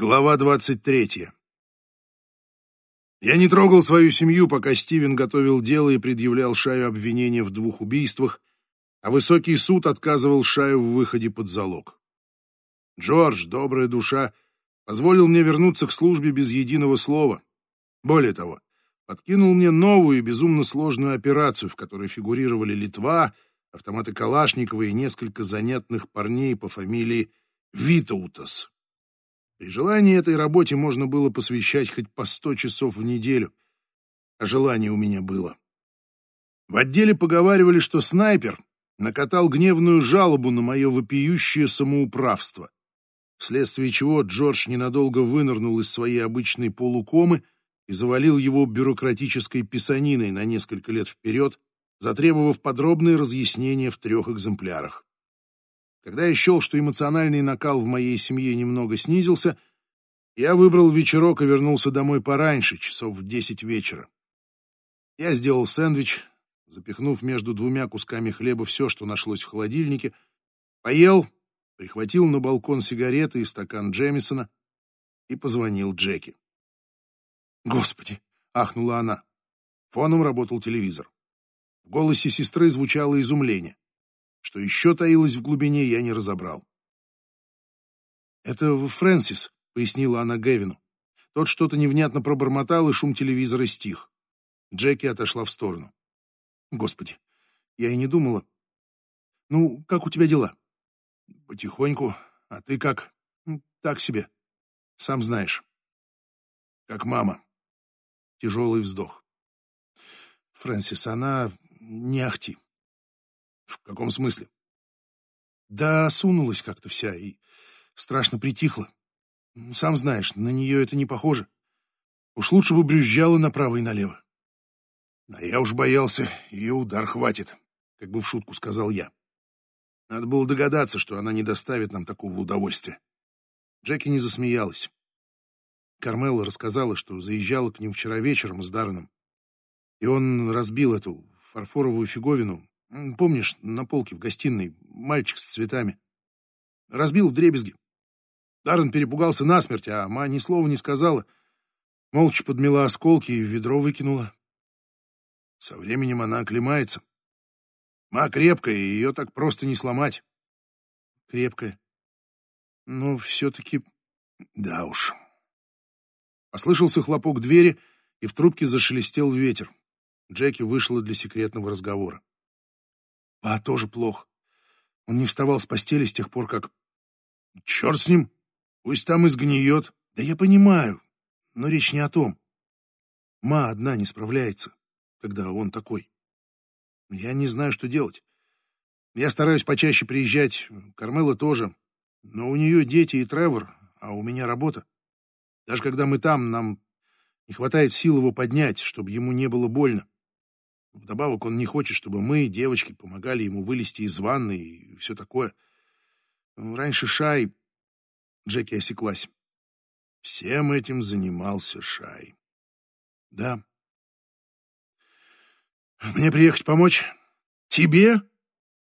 Глава 23. Я не трогал свою семью, пока Стивен готовил дело и предъявлял Шаю обвинения в двух убийствах, а высокий суд отказывал Шаю в выходе под залог. Джордж, добрая душа, позволил мне вернуться к службе без единого слова. Более того, подкинул мне новую и безумно сложную операцию, в которой фигурировали Литва, автоматы Калашникова и несколько занятных парней по фамилии Витаутас. При желании этой работе можно было посвящать хоть по сто часов в неделю, а желание у меня было. В отделе поговаривали, что снайпер накатал гневную жалобу на мое вопиющее самоуправство, вследствие чего Джордж ненадолго вынырнул из своей обычной полукомы и завалил его бюрократической писаниной на несколько лет вперед, затребовав подробные разъяснения в трех экземплярах. Когда я счел, что эмоциональный накал в моей семье немного снизился, я выбрал вечерок и вернулся домой пораньше, часов в десять вечера. Я сделал сэндвич, запихнув между двумя кусками хлеба все, что нашлось в холодильнике, поел, прихватил на балкон сигареты и стакан Джемисона и позвонил Джеки. «Господи!» — ахнула она. Фоном работал телевизор. В голосе сестры звучало изумление. Что еще таилось в глубине, я не разобрал. «Это Фрэнсис», — пояснила она Гэвину. Тот что-то невнятно пробормотал, и шум телевизора стих. Джеки отошла в сторону. «Господи, я и не думала. Ну, как у тебя дела?» «Потихоньку. А ты как?» «Так себе. Сам знаешь. Как мама». Тяжелый вздох. «Фрэнсис, она не ахти. В каком смысле? Да, сунулась как-то вся и страшно притихла. Сам знаешь, на нее это не похоже. Уж лучше бы брюзжала направо и налево. А я уж боялся, ее удар хватит, как бы в шутку сказал я. Надо было догадаться, что она не доставит нам такого удовольствия. Джеки не засмеялась. Кармела рассказала, что заезжала к ним вчера вечером с Дарреном, и он разбил эту фарфоровую фиговину Помнишь, на полке в гостиной мальчик с цветами? Разбил в дребезги. Даррен перепугался насмерть, а ма ни слова не сказала. Молча подмела осколки и в ведро выкинула. Со временем она оклемается. Ма крепкая, и ее так просто не сломать. Крепкая. Но все-таки... Да уж. Послышался хлопок двери, и в трубке зашелестел ветер. Джеки вышла для секретного разговора. А тоже плохо. Он не вставал с постели с тех пор, как... Черт с ним, пусть там и сгниет. Да я понимаю, но речь не о том. Ма одна не справляется, когда он такой. Я не знаю, что делать. Я стараюсь почаще приезжать, Кармела тоже, но у нее дети и Тревор, а у меня работа. Даже когда мы там, нам не хватает сил его поднять, чтобы ему не было больно. Вдобавок он не хочет, чтобы мы, девочки, помогали ему вылезти из ванны и все такое. Раньше Шай... Джеки осеклась. Всем этим занимался Шай. Да. Мне приехать помочь? Тебе?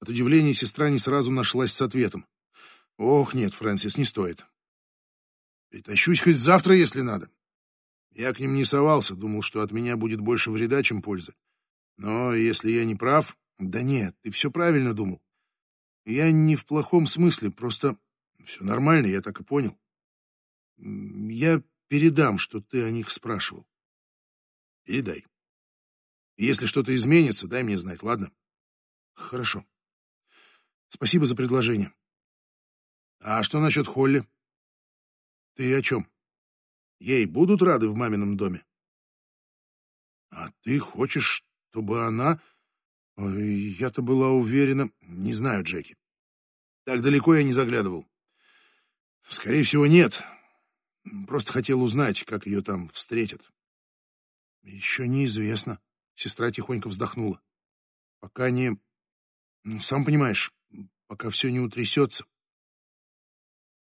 От удивления сестра не сразу нашлась с ответом. Ох, нет, Фрэнсис, не стоит. Притащусь хоть завтра, если надо. Я к ним не совался, думал, что от меня будет больше вреда, чем пользы. Но если я не прав... Да нет, ты все правильно думал. Я не в плохом смысле, просто все нормально, я так и понял. Я передам, что ты о них спрашивал. Передай. Если что-то изменится, дай мне знать, ладно? Хорошо. Спасибо за предложение. А что насчет Холли? Ты о чем? Ей будут рады в мамином доме? А ты хочешь, чтобы она... Я-то была уверена... Не знаю, Джеки. Так далеко я не заглядывал. Скорее всего, нет. Просто хотел узнать, как ее там встретят. Еще неизвестно. Сестра тихонько вздохнула. Пока не... Ну, сам понимаешь, пока все не утрясется.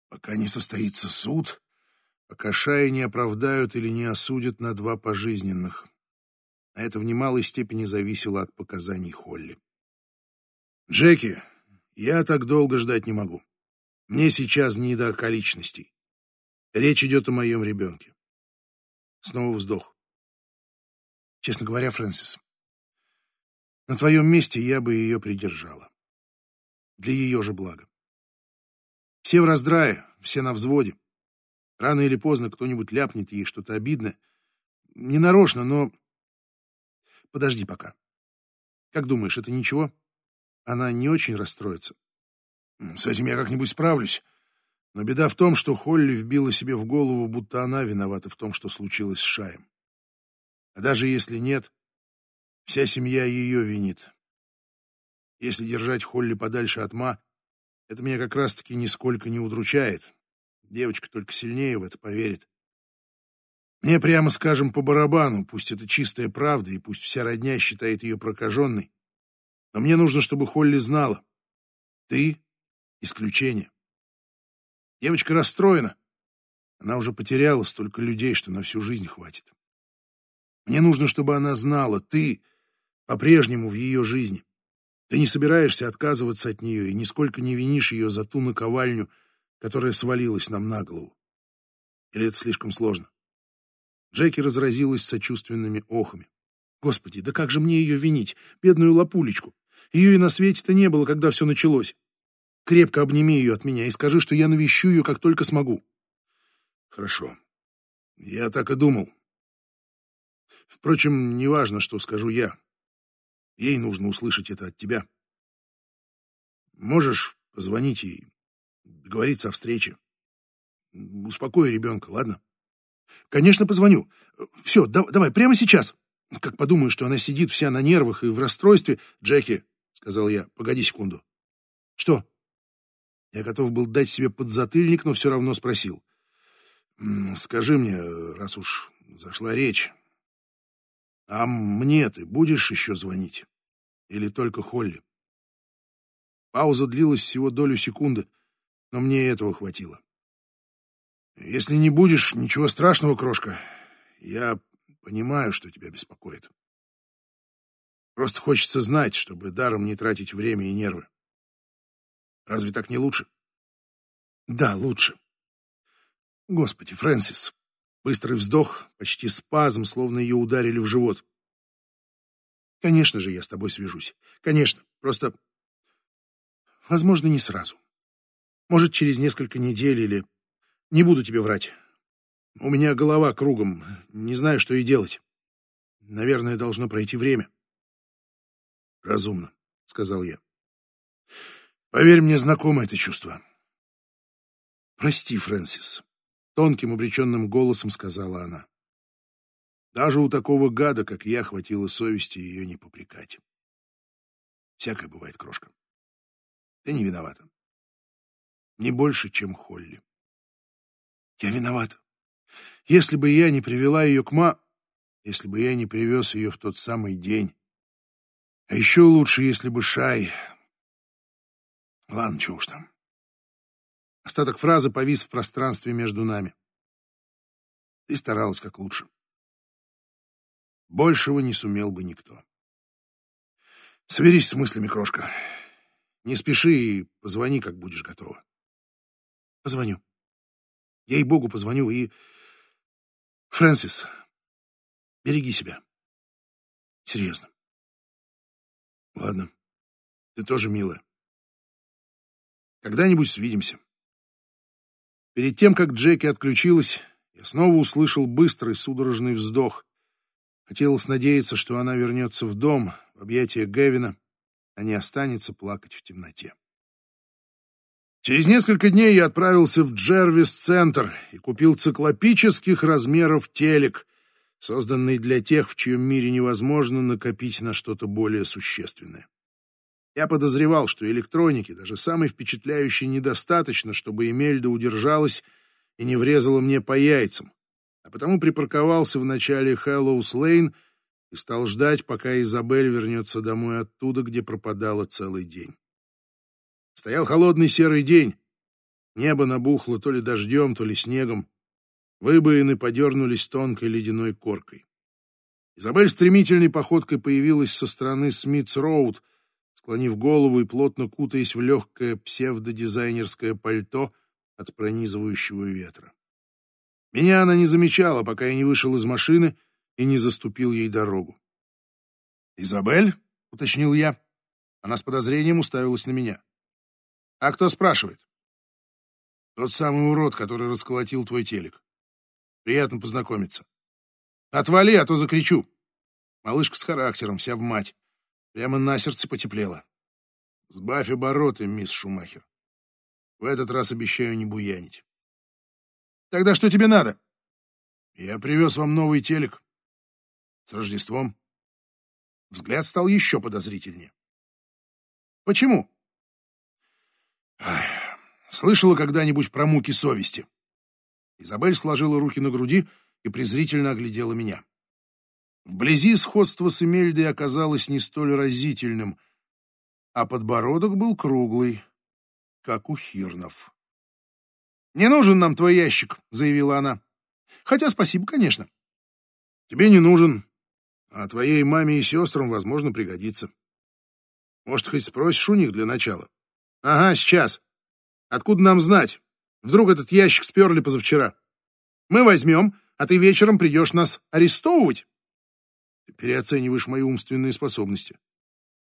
Пока не состоится суд, пока Шая не оправдают или не осудят на два пожизненных а это в немалой степени зависело от показаний Холли. «Джеки, я так долго ждать не могу. Мне сейчас не до околичностей. Речь идет о моем ребенке. Снова вздох. Честно говоря, Фрэнсис, на твоем месте я бы ее придержала. Для ее же блага. Все в раздрае, все на взводе. Рано или поздно кто-нибудь ляпнет ей что-то обидное. Не нарочно, но... Подожди пока. Как думаешь, это ничего? Она не очень расстроится. С этим я как-нибудь справлюсь. Но беда в том, что Холли вбила себе в голову, будто она виновата в том, что случилось с Шаем. А даже если нет, вся семья ее винит. Если держать Холли подальше от Ма, это меня как раз-таки нисколько не удручает. Девочка только сильнее в это поверит. Мне, прямо скажем, по барабану, пусть это чистая правда, и пусть вся родня считает ее прокаженной. Но мне нужно, чтобы Холли знала. Ты — исключение. Девочка расстроена. Она уже потеряла столько людей, что на всю жизнь хватит. Мне нужно, чтобы она знала, ты по-прежнему в ее жизни. Ты не собираешься отказываться от нее и нисколько не винишь ее за ту наковальню, которая свалилась нам на голову. Или это слишком сложно? Джеки разразилась сочувственными охами. Господи, да как же мне ее винить, бедную лапулечку? Ее и на свете-то не было, когда все началось. Крепко обними ее от меня и скажи, что я навещу ее, как только смогу. Хорошо. Я так и думал. Впрочем, неважно, что скажу я. Ей нужно услышать это от тебя. Можешь позвонить ей, договориться о встрече. Успокой ребенка, ладно? Конечно, позвоню. Все, да, давай, прямо сейчас. Как подумаю, что она сидит вся на нервах и в расстройстве. Джеки, — сказал я, — погоди секунду. Что? Я готов был дать себе подзатыльник, но все равно спросил. Скажи мне, раз уж зашла речь, а мне ты будешь еще звонить? Или только Холли? Пауза длилась всего долю секунды, но мне этого хватило. Если не будешь, ничего страшного, крошка. Я понимаю, что тебя беспокоит. Просто хочется знать, чтобы даром не тратить время и нервы. Разве так не лучше? Да, лучше. Господи, Фрэнсис. Быстрый вздох, почти спазм, словно ее ударили в живот. Конечно же, я с тобой свяжусь. Конечно. Просто, возможно, не сразу. Может, через несколько недель или... Не буду тебе врать. У меня голова кругом. Не знаю, что и делать. Наверное, должно пройти время. Разумно, сказал я. Поверь мне, знакомо это чувство. Прости, Фрэнсис. Тонким обреченным голосом сказала она. Даже у такого гада, как я, хватило совести ее не попрекать. Всякое бывает, крошка. Ты не виновата. Не больше, чем Холли. Я виновата. Если бы я не привела ее к ма... Если бы я не привез ее в тот самый день. А еще лучше, если бы Шай... Ладно, чего уж там. Остаток фразы повис в пространстве между нами. Ты старалась как лучше. Большего не сумел бы никто. Сверись с мыслями, крошка. Не спеши и позвони, как будешь готова. Позвоню. Ей-богу, позвоню и... Фрэнсис, береги себя. Серьезно. Ладно. Ты тоже милая. Когда-нибудь свидимся. Перед тем, как Джеки отключилась, я снова услышал быстрый судорожный вздох. Хотелось надеяться, что она вернется в дом, в объятия Гевина, а не останется плакать в темноте. Через несколько дней я отправился в Джервис-центр и купил циклопических размеров телек, созданный для тех, в чьем мире невозможно накопить на что-то более существенное. Я подозревал, что электроники, даже самой впечатляющей, недостаточно, чтобы Эмельда удержалась и не врезала мне по яйцам, а потому припарковался в начале Хэллоус-Лейн и стал ждать, пока Изабель вернется домой оттуда, где пропадала целый день. Стоял холодный серый день. Небо набухло то ли дождем, то ли снегом. Выбоины подернулись тонкой ледяной коркой. Изабель стремительной походкой появилась со стороны Смитс-Роуд — склонив голову и плотно кутаясь в легкое псевдодизайнерское пальто от пронизывающего ветра. Меня она не замечала, пока я не вышел из машины и не заступил ей дорогу. «Изабель?» — уточнил я. Она с подозрением уставилась на меня. «А кто спрашивает?» «Тот самый урод, который расколотил твой телек. Приятно познакомиться». «Отвали, а то закричу». Малышка с характером, вся в мать. Прямо на сердце потеплело. «Сбавь обороты, мисс Шумахер. В этот раз обещаю не буянить». «Тогда что тебе надо?» «Я привез вам новый телек. С Рождеством». Взгляд стал еще подозрительнее. «Почему?» «Слышала когда-нибудь про муки совести?» Изабель сложила руки на груди и презрительно оглядела меня. Вблизи сходство с Эмельдой оказалось не столь разительным, а подбородок был круглый, как у Хирнов. «Не нужен нам твой ящик», — заявила она. «Хотя спасибо, конечно». «Тебе не нужен, а твоей маме и сестрам, возможно, пригодится. Может, хоть спросишь у них для начала?» «Ага, сейчас. Откуда нам знать? Вдруг этот ящик сперли позавчера? Мы возьмем, а ты вечером придешь нас арестовывать?» Ты переоцениваешь мои умственные способности.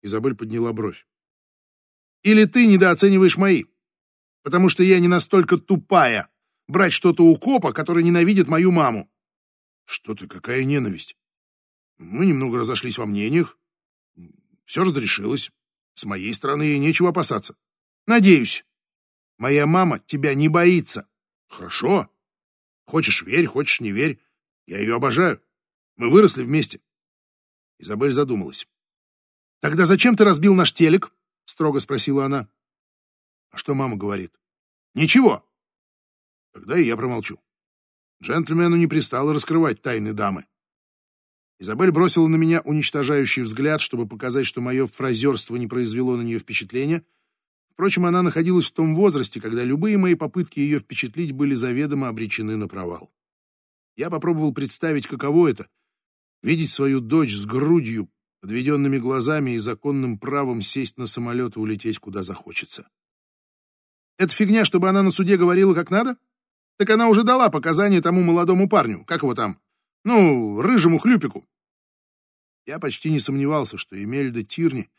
Изабель подняла бровь. Или ты недооцениваешь мои, потому что я не настолько тупая брать что-то у копа, который ненавидит мою маму. Что ты, какая ненависть? Мы немного разошлись во мнениях. Все разрешилось. С моей стороны нечего опасаться. Надеюсь. Моя мама тебя не боится. Хорошо. Хочешь верь, хочешь не верь. Я ее обожаю. Мы выросли вместе. Изабель задумалась. «Тогда зачем ты разбил наш телек?» — строго спросила она. «А что мама говорит?» «Ничего». Тогда и я промолчу. Джентльмену не пристало раскрывать тайны дамы. Изабель бросила на меня уничтожающий взгляд, чтобы показать, что мое фразерство не произвело на нее впечатления. Впрочем, она находилась в том возрасте, когда любые мои попытки ее впечатлить были заведомо обречены на провал. Я попробовал представить, каково это видеть свою дочь с грудью, подведенными глазами и законным правом сесть на самолет и улететь куда захочется. Это фигня, чтобы она на суде говорила как надо? Так она уже дала показания тому молодому парню, как его там, ну, рыжему хлюпику. Я почти не сомневался, что Эмельда Тирни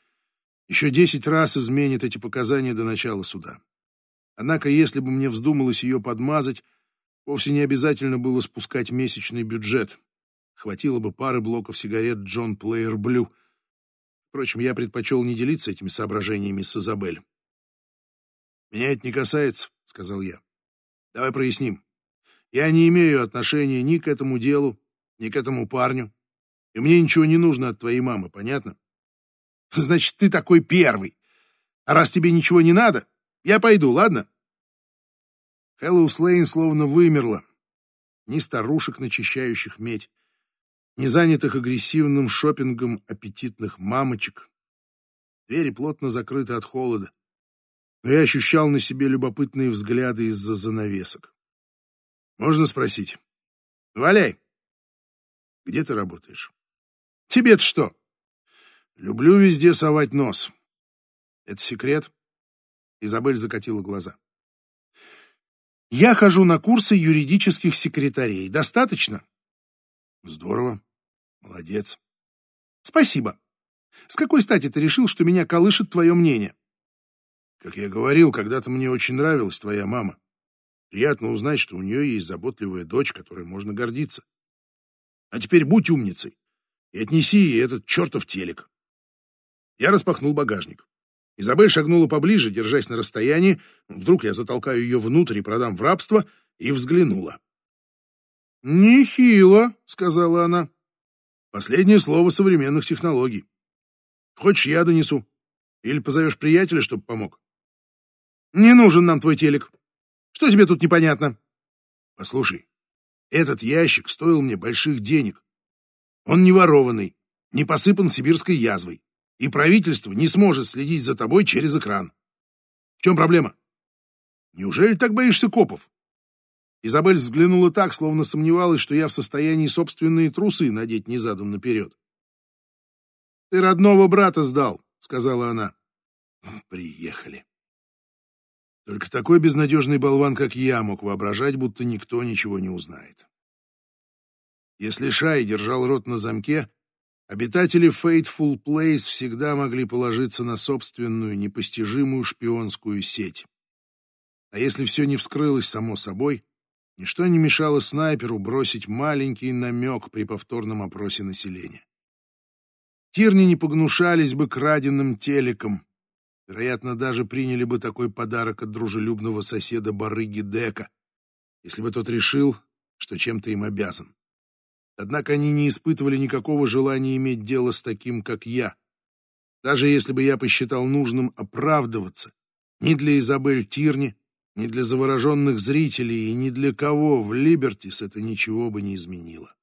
еще десять раз изменит эти показания до начала суда. Однако, если бы мне вздумалось ее подмазать, вовсе не обязательно было спускать месячный бюджет. Хватило бы пары блоков сигарет Джон Плеер Блю. Впрочем, я предпочел не делиться этими соображениями с Изабель. «Меня это не касается», — сказал я. «Давай проясним. Я не имею отношения ни к этому делу, ни к этому парню, и мне ничего не нужно от твоей мамы, понятно?» «Значит, ты такой первый. А раз тебе ничего не надо, я пойду, ладно?» Хэллоус Лейн словно вымерла. Ни старушек, начищающих медь, не занятых агрессивным шопингом аппетитных мамочек. Двери плотно закрыты от холода, но я ощущал на себе любопытные взгляды из-за занавесок. Можно спросить? Валяй. Где ты работаешь? Тебе-то что? Люблю везде совать нос. Это секрет? Изабель закатила глаза. Я хожу на курсы юридических секретарей. Достаточно? Здорово. Молодец. Спасибо. С какой стати ты решил, что меня колышет твое мнение? Как я говорил, когда-то мне очень нравилась твоя мама. Приятно узнать, что у нее есть заботливая дочь, которой можно гордиться. А теперь будь умницей и отнеси ей этот чертов телек. Я распахнул багажник. Изабель шагнула поближе, держась на расстоянии. Вдруг я затолкаю ее внутрь и продам в рабство, и взглянула. «Нехило», — сказала она. «Последнее слово современных технологий. Хочешь, я донесу? Или позовешь приятеля, чтобы помог?» «Не нужен нам твой телек. Что тебе тут непонятно?» «Послушай, этот ящик стоил мне больших денег. Он не ворованный, не посыпан сибирской язвой, и правительство не сможет следить за тобой через экран. В чем проблема? Неужели так боишься копов?» Изабель взглянула так, словно сомневалась, что я в состоянии собственные трусы надеть не задом наперед. «Ты родного брата сдал», — сказала она. «Приехали». Только такой безнадежный болван, как я, мог воображать, будто никто ничего не узнает. Если Шай держал рот на замке, обитатели Fateful Place всегда могли положиться на собственную непостижимую шпионскую сеть. А если все не вскрылось само собой, ничто не мешало снайперу бросить маленький намек при повторном опросе населения. Тирни не погнушались бы краденным телеком, вероятно, даже приняли бы такой подарок от дружелюбного соседа барыги Дека, если бы тот решил, что чем-то им обязан. Однако они не испытывали никакого желания иметь дело с таким, как я. Даже если бы я посчитал нужным оправдываться, ни для Изабель Тирни, ни для завороженных зрителей и ни для кого в Либертис это ничего бы не изменило.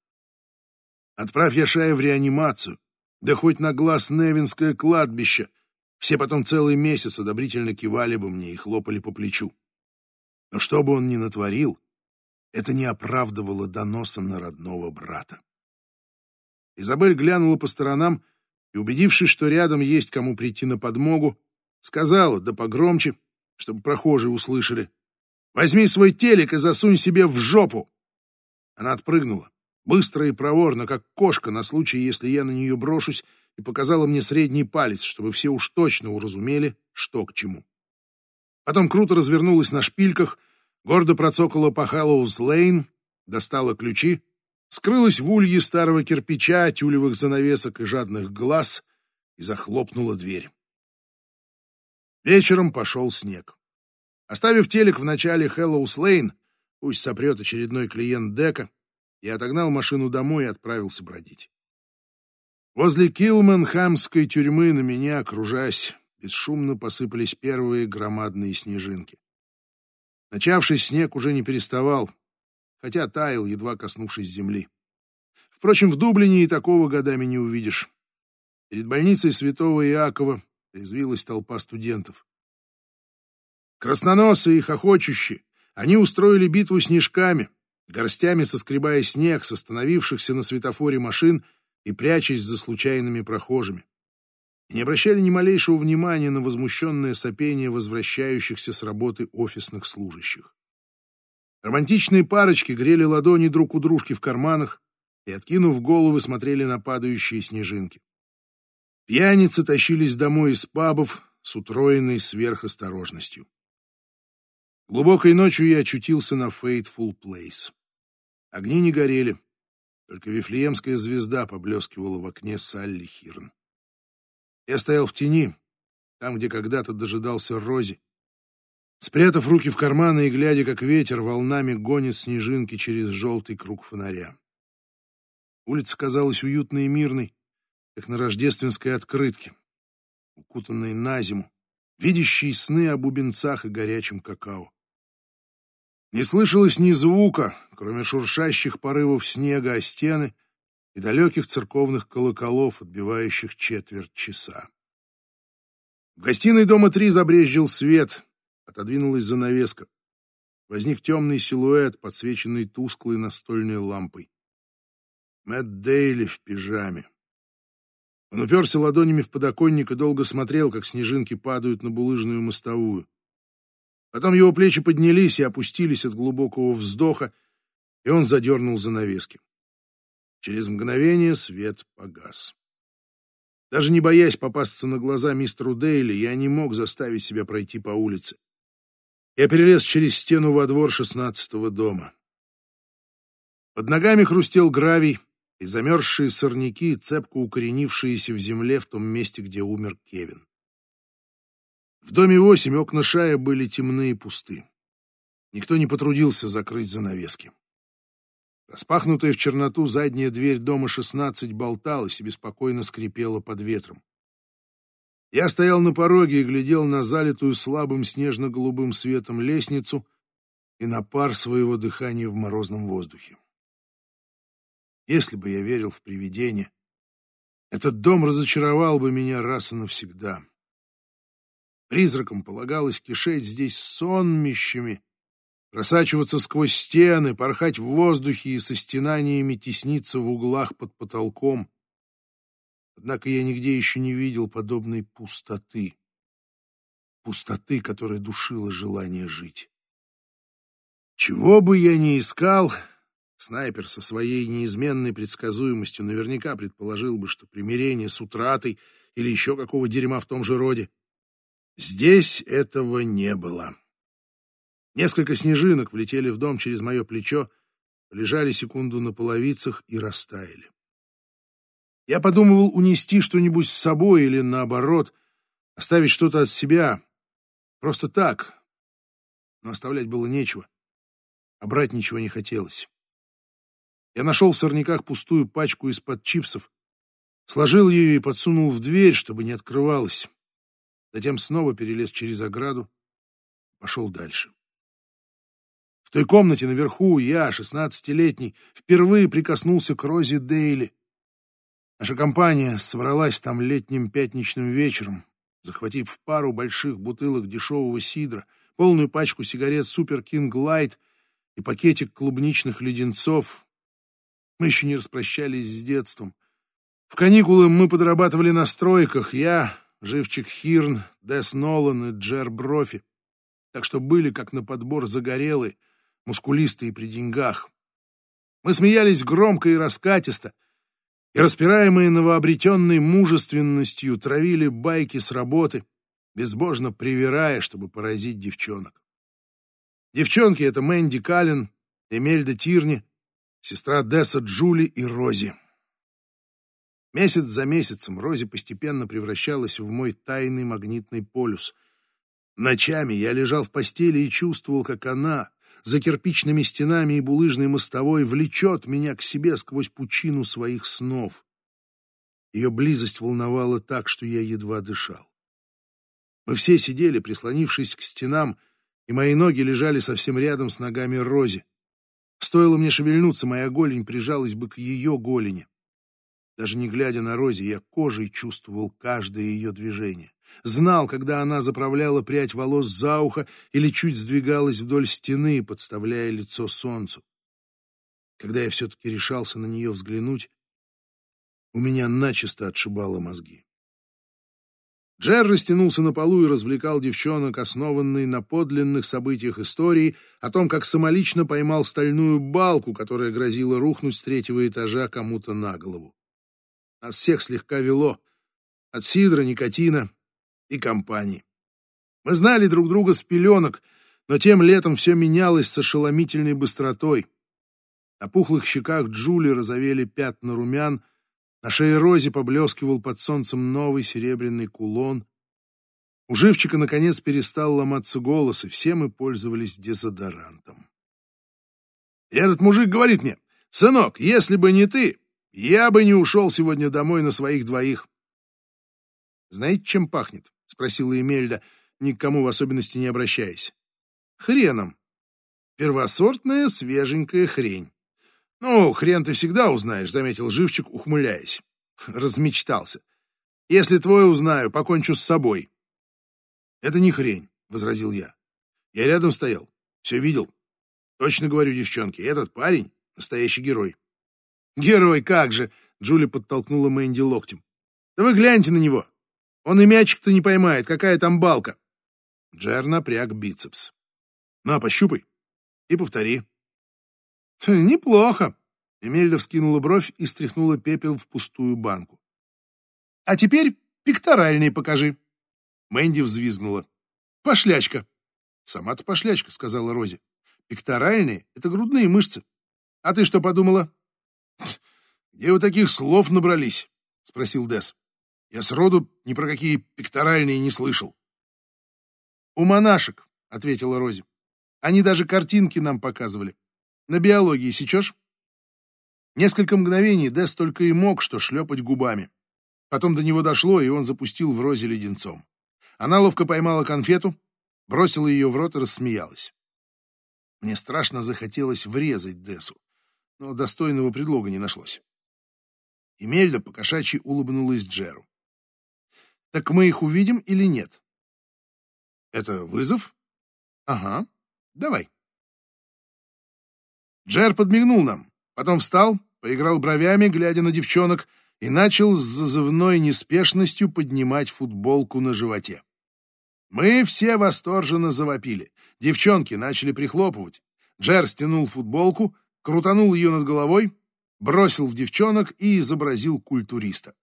Отправь я Шая в реанимацию, да хоть на глаз Невинское кладбище, все потом целый месяц одобрительно кивали бы мне и хлопали по плечу. Но что бы он ни натворил, это не оправдывало доноса на родного брата. Изабель глянула по сторонам и, убедившись, что рядом есть кому прийти на подмогу, сказала, да погромче, чтобы прохожие услышали, «Возьми свой телек и засунь себе в жопу!» Она отпрыгнула, быстро и проворно, как кошка на случай, если я на нее брошусь, и показала мне средний палец, чтобы все уж точно уразумели, что к чему. Потом круто развернулась на шпильках — гордо процокала по Хэллоуз-Лейн, достала ключи, скрылась в улье старого кирпича, тюлевых занавесок и жадных глаз и захлопнула дверь. Вечером пошел снег. Оставив телек в начале Хэллоус-Лейн, пусть сопрет очередной клиент Дека, я отогнал машину домой и отправился бродить. Возле Килманхамской тюрьмы на меня, кружась, бесшумно посыпались первые громадные снежинки. Начавший снег уже не переставал, хотя таял, едва коснувшись земли. Впрочем, в Дублине и такого годами не увидишь. Перед больницей святого Иакова резвилась толпа студентов. Красноносые и хохочущие, они устроили битву снежками, горстями соскребая снег с остановившихся на светофоре машин и прячась за случайными прохожими не обращали ни малейшего внимания на возмущенное сопение возвращающихся с работы офисных служащих. Романтичные парочки грели ладони друг у дружки в карманах и, откинув головы, смотрели на падающие снежинки. Пьяницы тащились домой из пабов с утроенной сверхосторожностью. Глубокой ночью я очутился на Fateful Place. Огни не горели, только Вифлеемская звезда поблескивала в окне Салли Хирн. Я стоял в тени, там, где когда-то дожидался Рози. Спрятав руки в карманы и глядя, как ветер волнами гонит снежинки через желтый круг фонаря. Улица казалась уютной и мирной, как на рождественской открытке, укутанной на зиму, видящей сны о бубенцах и горячем какао. Не слышалось ни звука, кроме шуршащих порывов снега о стены — и далеких церковных колоколов, отбивающих четверть часа. В гостиной дома три забрезжил свет, отодвинулась занавеска. Возник темный силуэт, подсвеченный тусклой настольной лампой. Мэтт Дейли в пижаме. Он уперся ладонями в подоконник и долго смотрел, как снежинки падают на булыжную мостовую. Потом его плечи поднялись и опустились от глубокого вздоха, и он задернул занавески. Через мгновение свет погас. Даже не боясь попасться на глаза мистеру Дейли, я не мог заставить себя пройти по улице. Я перелез через стену во двор шестнадцатого дома. Под ногами хрустел гравий и замерзшие сорняки, цепко укоренившиеся в земле в том месте, где умер Кевин. В доме восемь окна шая были темны и пусты. Никто не потрудился закрыть занавески. Распахнутая в черноту задняя дверь дома 16 болталась и беспокойно скрипела под ветром. Я стоял на пороге и глядел на залитую слабым снежно-голубым светом лестницу и на пар своего дыхания в морозном воздухе. Если бы я верил в привидения, этот дом разочаровал бы меня раз и навсегда. Призракам полагалось кишеть здесь сонмищами, просачиваться сквозь стены, порхать в воздухе и со стенаниями тесниться в углах под потолком. Однако я нигде еще не видел подобной пустоты. пустоты, которая душила желание жить. Чего бы я ни искал, снайпер со своей неизменной предсказуемостью наверняка предположил бы, что примирение с утратой или еще какого дерьма в том же роде. Здесь этого не было. Несколько снежинок влетели в дом через мое плечо, лежали секунду на половицах и растаяли. Я подумывал унести что-нибудь с собой или, наоборот, оставить что-то от себя. Просто так. Но оставлять было нечего, а брать ничего не хотелось. Я нашел в сорняках пустую пачку из-под чипсов, сложил ее и подсунул в дверь, чтобы не открывалась. Затем снова перелез через ограду, пошел дальше. В той комнате наверху я, шестнадцатилетний, впервые прикоснулся к Розе Дейли. Наша компания собралась там летним пятничным вечером, захватив пару больших бутылок дешевого сидра, полную пачку сигарет Super King Light и пакетик клубничных леденцов. Мы еще не распрощались с детством. В каникулы мы подрабатывали на стройках. Я, Живчик Хирн, Дес Нолан и Джер Брофи. Так что были, как на подбор, загорелые, мускулистые при деньгах. Мы смеялись громко и раскатисто — и, распираемые новообретенной мужественностью, травили байки с работы, безбожно привирая, чтобы поразить девчонок. Девчонки — это Мэнди Каллен, Эмельда Тирни, сестра Десса Джули и Рози. Месяц за месяцем Рози постепенно превращалась в мой тайный магнитный полюс. Ночами я лежал в постели и чувствовал, как она, за кирпичными стенами и булыжной мостовой влечет меня к себе сквозь пучину своих снов. Ее близость волновала так, что я едва дышал. Мы все сидели, прислонившись к стенам, и мои ноги лежали совсем рядом с ногами Рози. Стоило мне шевельнуться, моя голень прижалась бы к ее голени. Даже не глядя на Рози, я кожей чувствовал каждое ее движение. Знал, когда она заправляла прядь волос за ухо или чуть сдвигалась вдоль стены, подставляя лицо солнцу. Когда я все-таки решался на нее взглянуть, у меня начисто отшибало мозги. Джер растянулся на полу и развлекал девчонок, основанной на подлинных событиях истории, о том, как самолично поймал стальную балку, которая грозила рухнуть с третьего этажа кому-то на голову. Нас всех слегка вело. От сидра, никотина, и компании. Мы знали друг друга с пеленок, но тем летом все менялось с ошеломительной быстротой. На пухлых щеках Джули розовели пятна румян, на шее Рози поблескивал под солнцем новый серебряный кулон. У живчика, наконец, перестал ломаться голос, и все мы пользовались дезодорантом. И этот мужик говорит мне, «Сынок, если бы не ты, я бы не ушел сегодня домой на своих двоих». Знаете, чем пахнет? — спросила Эмельда, никому в особенности не обращаясь. «Хреном. Первосортная свеженькая хрень». «Ну, хрен ты всегда узнаешь», — заметил Живчик, ухмыляясь. Размечтался. «Если твой узнаю, покончу с собой». «Это не хрень», — возразил я. «Я рядом стоял, все видел. Точно говорю, девчонки, этот парень — настоящий герой». «Герой, как же!» — Джули подтолкнула Мэнди локтем. «Да вы гляньте на него. Он и мячик-то не поймает, какая там балка. Джер напряг бицепс. На, пощупай. И повтори. Неплохо. Эмельда вскинула бровь и стряхнула пепел в пустую банку. А теперь пекторальные покажи. Мэнди взвизгнула. Пошлячка. Сама-то пошлячка, сказала Рози. Пекторальные — это грудные мышцы. А ты что подумала? Где вы таких слов набрались? Спросил Дес. Я сроду ни про какие пекторальные не слышал. «У монашек», — ответила Рози. «Они даже картинки нам показывали. На биологии сечешь?» Несколько мгновений Дэс только и мог что шлепать губами. Потом до него дошло, и он запустил в Розе леденцом. Она ловко поймала конфету, бросила ее в рот и рассмеялась. Мне страшно захотелось врезать Десу, но достойного предлога не нашлось. Эмельда покошачьи улыбнулась Джеру. Так мы их увидим или нет? Это вызов? Ага, давай. Джер подмигнул нам, потом встал, поиграл бровями, глядя на девчонок, и начал с зазывной неспешностью поднимать футболку на животе. Мы все восторженно завопили. Девчонки начали прихлопывать. Джер стянул футболку, крутанул ее над головой, бросил в девчонок и изобразил культуриста.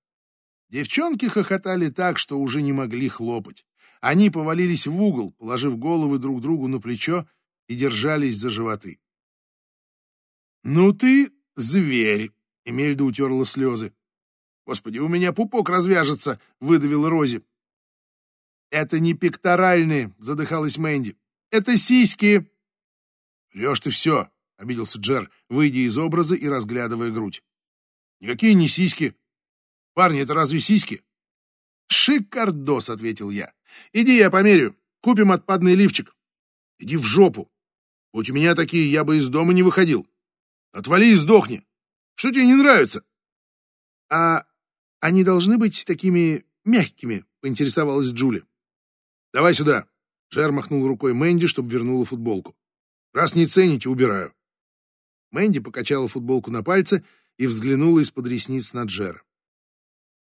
Девчонки хохотали так, что уже не могли хлопать. Они повалились в угол, положив головы друг другу на плечо и держались за животы. «Ну ты зверь!» — Эмельда утерла слезы. «Господи, у меня пупок развяжется!» — выдавила Рози. «Это не пекторальные!» — задыхалась Мэнди. «Это сиськи!» «Врешь ты все!» — обиделся Джер, выйдя из образа и разглядывая грудь. «Никакие не сиськи! Парни, это разве сиськи?» «Шикардос!» — ответил я. «Иди, я померю. Купим отпадный лифчик». «Иди в жопу! Будь у меня такие, я бы из дома не выходил. Отвали и сдохни! Что тебе не нравится?» «А они должны быть такими мягкими?» — поинтересовалась Джули. «Давай сюда!» — Жер махнул рукой Мэнди, чтобы вернула футболку. «Раз не цените, убираю». Мэнди покачала футболку на пальце и взглянула из-под ресниц на Джера.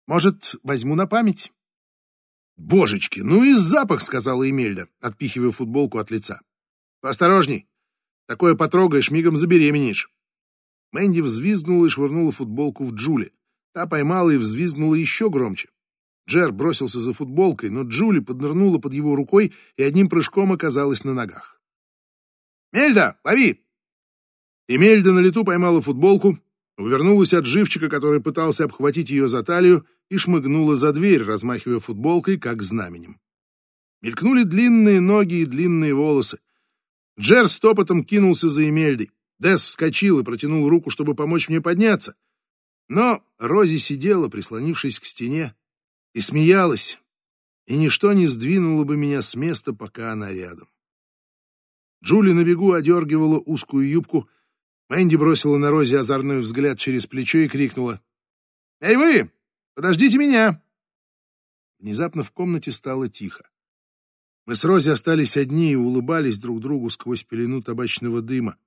«Может, возьму на память?» «Божечки, ну и запах!» — сказала Эмельда, отпихивая футболку от лица. «Поосторожней! Такое потрогаешь, мигом забеременеешь!» Мэнди взвизгнула и швырнула футболку в Джули. Та поймала и взвизгнула еще громче. Джер бросился за футболкой, но Джули поднырнула под его рукой и одним прыжком оказалась на ногах. «Мельда, лови!» И Мельда на лету поймала футболку, увернулась от живчика, который пытался обхватить ее за талию, и шмыгнула за дверь, размахивая футболкой, как знаменем. Мелькнули длинные ноги и длинные волосы. Джер стопотом кинулся за Эмельдой. Дес вскочил и протянул руку, чтобы помочь мне подняться. Но Рози сидела, прислонившись к стене, и смеялась, и ничто не сдвинуло бы меня с места, пока она рядом. Джули на бегу одергивала узкую юбку, Мэнди бросила на Рози озорной взгляд через плечо и крикнула. «Эй вы! Подождите меня!» Внезапно в комнате стало тихо. Мы с Рози остались одни и улыбались друг другу сквозь пелену табачного дыма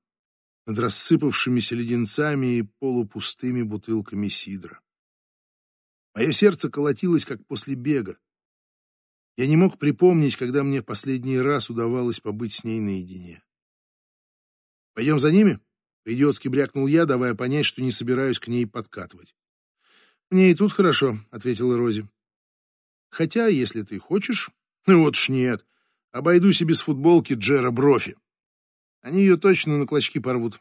над рассыпавшимися леденцами и полупустыми бутылками сидра. Мое сердце колотилось, как после бега. Я не мог припомнить, когда мне последний раз удавалось побыть с ней наедине. «Пойдем за ними?» — идиотски брякнул я, давая понять, что не собираюсь к ней подкатывать. «Мне и тут хорошо», — ответила Рози. «Хотя, если ты хочешь...» «Ну вот ж нет. Обойдусь и без футболки Джера Брофи». Они ее точно на клочки порвут.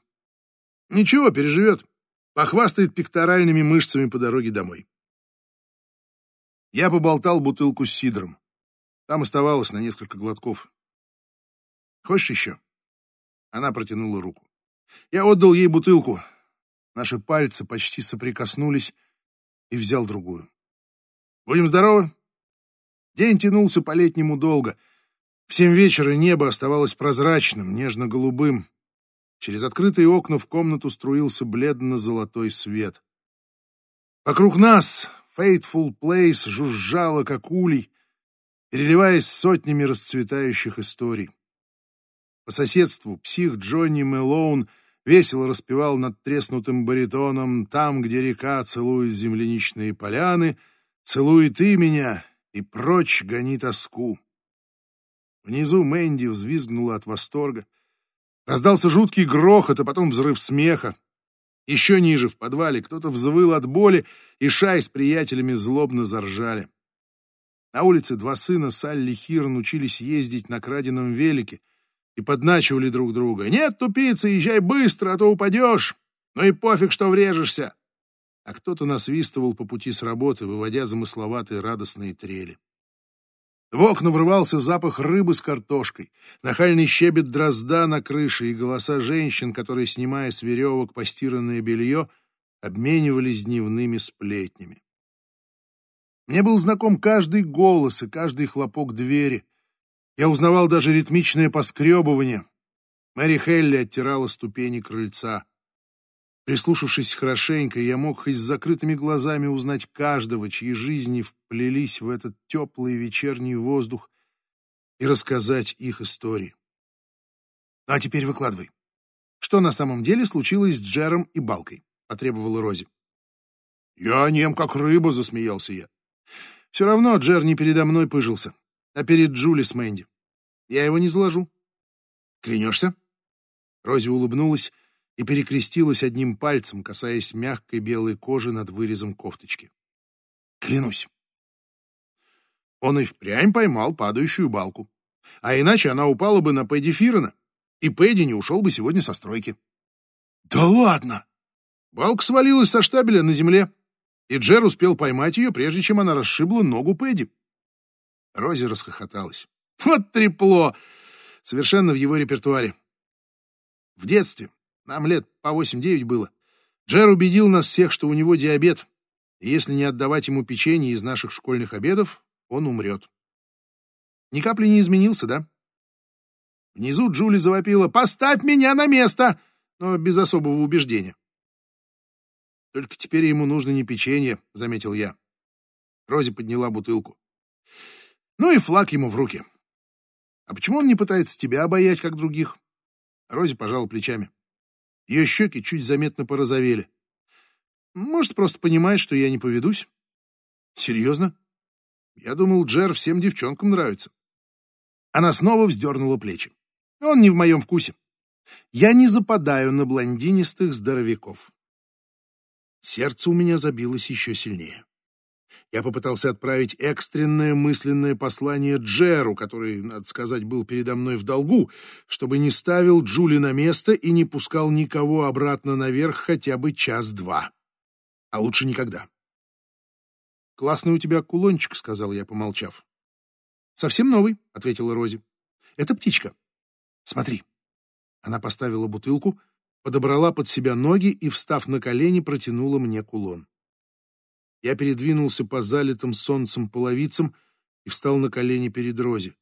Ничего, переживет. Похвастает пекторальными мышцами по дороге домой. Я поболтал бутылку с сидром. Там оставалось на несколько глотков. Хочешь еще? Она протянула руку. Я отдал ей бутылку. Наши пальцы почти соприкоснулись и взял другую. Будем здоровы? День тянулся по-летнему долго — в семь вечера небо оставалось прозрачным, нежно-голубым. Через открытые окна в комнату струился бледно-золотой свет. Вокруг нас Fateful Place жужжала, как улей, переливаясь сотнями расцветающих историй. По соседству псих Джонни Мэлоун весело распевал над треснутым баритоном «Там, где река целует земляничные поляны, целуй ты меня и прочь гони тоску». Внизу Мэнди взвизгнула от восторга. Раздался жуткий грохот, а потом взрыв смеха. Еще ниже, в подвале, кто-то взвыл от боли, и Шай с приятелями злобно заржали. На улице два сына Салли Хирн учились ездить на краденом велике и подначивали друг друга. «Нет, тупица, езжай быстро, а то упадешь! Ну и пофиг, что врежешься!» А кто-то насвистывал по пути с работы, выводя замысловатые радостные трели. В окна врывался запах рыбы с картошкой, нахальный щебет дрозда на крыше и голоса женщин, которые, снимая с веревок постиранное белье, обменивались дневными сплетнями. Мне был знаком каждый голос и каждый хлопок двери. Я узнавал даже ритмичное поскребывание. Мэри Хелли оттирала ступени крыльца. Прислушавшись хорошенько, я мог хоть с закрытыми глазами узнать каждого, чьи жизни вплелись в этот теплый вечерний воздух, и рассказать их истории. Ну, а теперь выкладывай. Что на самом деле случилось с Джером и Балкой? Потребовала Рози. Я нем как рыба, засмеялся я. Все равно Джер не передо мной пыжился. А перед Джули с Мэнди. Я его не заложу. Клянешься? Рози улыбнулась и перекрестилась одним пальцем, касаясь мягкой белой кожи над вырезом кофточки. Клянусь. Он и впрямь поймал падающую балку. А иначе она упала бы на Пэдди Фирена, и Пэдди не ушел бы сегодня со стройки. Да ладно! Балка свалилась со штабеля на земле, и Джер успел поймать ее, прежде чем она расшибла ногу Пэдди. Рози расхохоталась. Вот трепло! Совершенно в его репертуаре. В детстве, нам лет по 8-9 было, Джер убедил нас всех, что у него диабет, и если не отдавать ему печенье из наших школьных обедов, он умрет. Ни капли не изменился, да? Внизу Джули завопила «Поставь меня на место!» но без особого убеждения. «Только теперь ему нужно не печенье», — заметил я. Рози подняла бутылку. «Ну и флаг ему в руки. А почему он не пытается тебя обаять, как других?» Рози пожала плечами. Ее щеки чуть заметно порозовели. «Может, просто понимает, что я не поведусь?» «Серьезно? Я думал, Джер всем девчонкам нравится». Она снова вздернула плечи. «Он не в моем вкусе. Я не западаю на блондинистых здоровяков. Сердце у меня забилось еще сильнее. Я попытался отправить экстренное мысленное послание Джеру, который, надо сказать, был передо мной в долгу, чтобы не ставил Джули на место и не пускал никого обратно наверх хотя бы час-два. А лучше никогда. «Классный у тебя кулончик», — сказал я, помолчав. «Совсем новый», — ответила Рози. «Это птичка. Смотри». Она поставила бутылку, подобрала под себя ноги и, встав на колени, протянула мне кулон. Я передвинулся по залитым солнцем половицам и встал на колени перед Рози.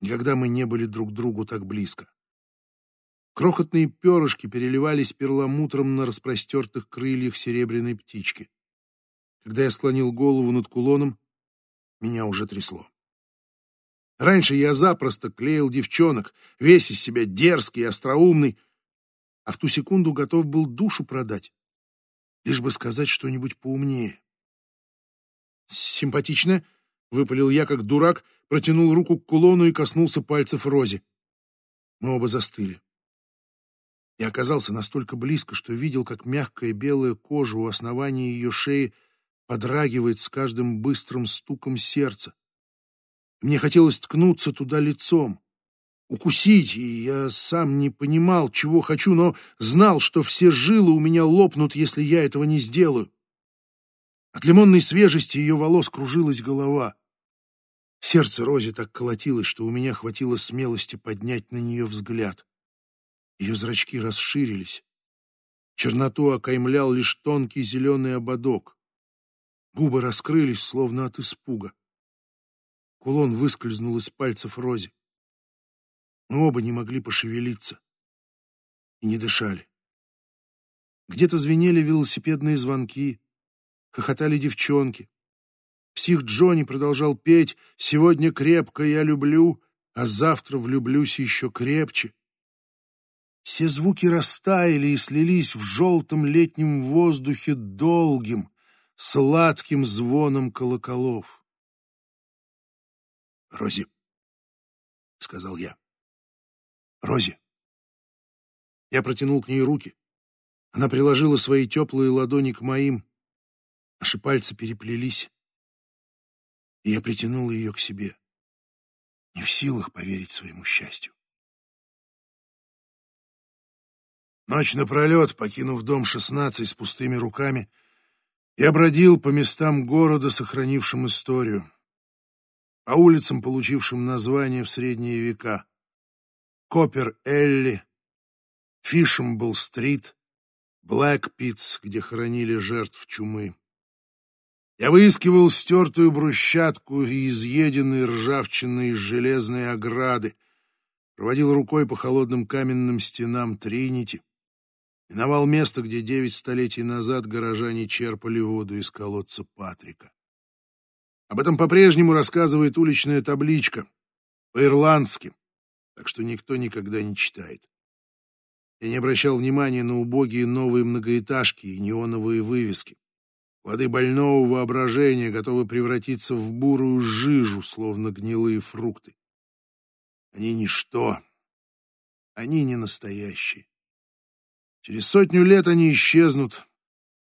Никогда мы не были друг другу так близко. Крохотные перышки переливались перламутром на распростертых крыльях серебряной птички. Когда я склонил голову над кулоном, меня уже трясло. Раньше я запросто клеил девчонок, весь из себя дерзкий и остроумный, а в ту секунду готов был душу продать, лишь бы сказать что-нибудь поумнее. «Симпатичная?» — выпалил я, как дурак, протянул руку к кулону и коснулся пальцев Рози. Мы оба застыли. Я оказался настолько близко, что видел, как мягкая белая кожа у основания ее шеи подрагивает с каждым быстрым стуком сердца. Мне хотелось ткнуться туда лицом, укусить, и я сам не понимал, чего хочу, но знал, что все жилы у меня лопнут, если я этого не сделаю. От лимонной свежести ее волос кружилась голова. Сердце Рози так колотилось, что у меня хватило смелости поднять на нее взгляд. Ее зрачки расширились. Черноту окаймлял лишь тонкий зеленый ободок. Губы раскрылись, словно от испуга. Кулон выскользнул из пальцев Рози. Мы оба не могли пошевелиться и не дышали. Где-то звенели велосипедные звонки, хохотали девчонки. Псих Джонни продолжал петь «Сегодня крепко я люблю, а завтра влюблюсь еще крепче». Все звуки растаяли и слились в желтом летнем воздухе долгим, сладким звоном колоколов. Рози, — сказал я. Рози. Я протянул к ней руки. Она приложила свои теплые ладони к моим. Наши пальцы переплелись. И я притянул ее к себе, не в силах поверить своему счастью. Ночь напролет, покинув дом 16 с пустыми руками, я бродил по местам города, сохранившим историю по улицам, получившим название в средние века. Копер-Элли, Фишембл-стрит, Блэк-Питс, где хоронили жертв чумы. Я выискивал стертую брусчатку и изъеденные ржавчиной железные ограды, проводил рукой по холодным каменным стенам Тринити, миновал место, где девять столетий назад горожане черпали воду из колодца Патрика. Об этом по-прежнему рассказывает уличная табличка, по-ирландски, так что никто никогда не читает. Я не обращал внимания на убогие новые многоэтажки и неоновые вывески. Плоды больного воображения готовы превратиться в бурую жижу, словно гнилые фрукты. Они ничто. Они не настоящие. Через сотню лет они исчезнут,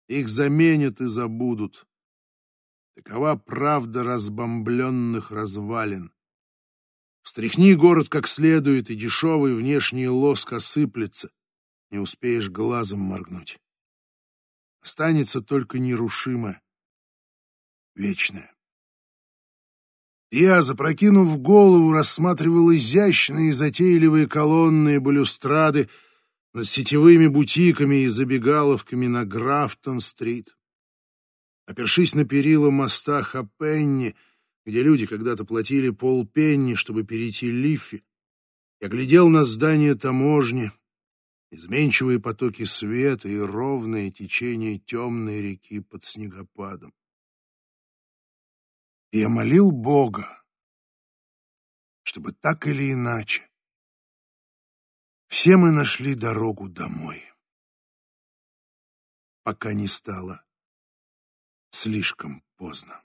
их заменят и забудут. Такова правда разбомбленных развалин. Встряхни город как следует, и дешевый внешний лоск осыплется. Не успеешь глазом моргнуть. Останется только нерушимое, вечное. Я, запрокинув голову, рассматривал изящные затейливые колонны и балюстрады над сетевыми бутиками и забегаловками на Графтон-стрит. Опершись на перила моста Хапенни, где люди когда-то платили полпенни, чтобы перейти Лиффи, я глядел на здание таможни, изменчивые потоки света и ровное течение темной реки под снегопадом. И я молил Бога, чтобы так или иначе все мы нашли дорогу домой, пока не стало слишком поздно.